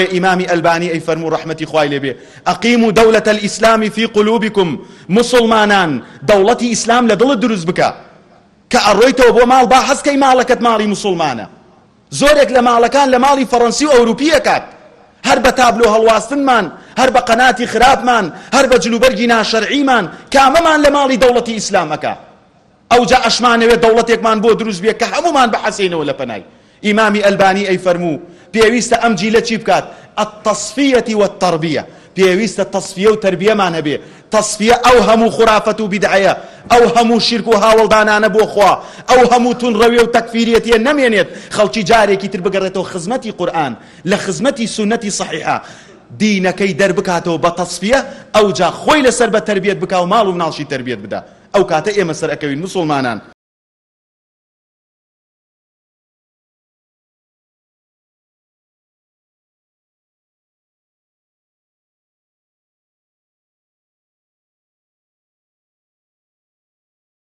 بۆیە ئیمامی ئەلبانی ئەی فەرموو ڕەحمەتی خوای لێ بێ ئەقیمو دەولەتە الاسلام فی قلوبکم موسڵمانان دەوڵەتی ئیسلام لە دڵت دروست بکە کە ئەڕۆیتەوە بۆ ماڵ با حەز کەی ماڵەکەت ماڵی موسڵمانە زۆرێک لە ماڵەکان لە ماڵی فەڕەنسی و ئەوروپی ئەکات هەر بە تابلۆ هەڵواستنمان هەر بە قەناتی خراپمان هەر بە جلوبەرگی ناشەرعیمان کامەمان لە ماڵی دەوڵەتی ئیسلام ئەکا ئەوجا ئەشمانەوێت دەوڵەتێکمان بۆ دروست بێت کە هەموومان بحەسێینەوە لە پەنای. ئیمامی ئەلبانی ئەی فەرموو پێویستە ئەم جیلە چی بکات؟ التصفیە والتربیە، پێویستە تەسفیە و تەربیەمان هەبێت، تەسفیە ئەو هەموو خورافەت و بیدعەیە، ئەو هەموو شیرک و هاوەڵدانانە بۆ خوا، ئەو هەموو توندڕەوی و تەکفیریەتیە نەمێنێت، خەڵکی جارێکی تر بگەڕێتەوە خزمەتی قورئان، لە خزمەتی سوننەتی صحیحە، دینەکەی دەربکاتەوە بە تەسفیە، ئەوجا خۆی لەسەر بە تەربیەت بکا و ماڵ و مناڵشی تەربیەت بدا. ئەو کاتە ئێمە سەر ئەکەوین موسوڵمانان.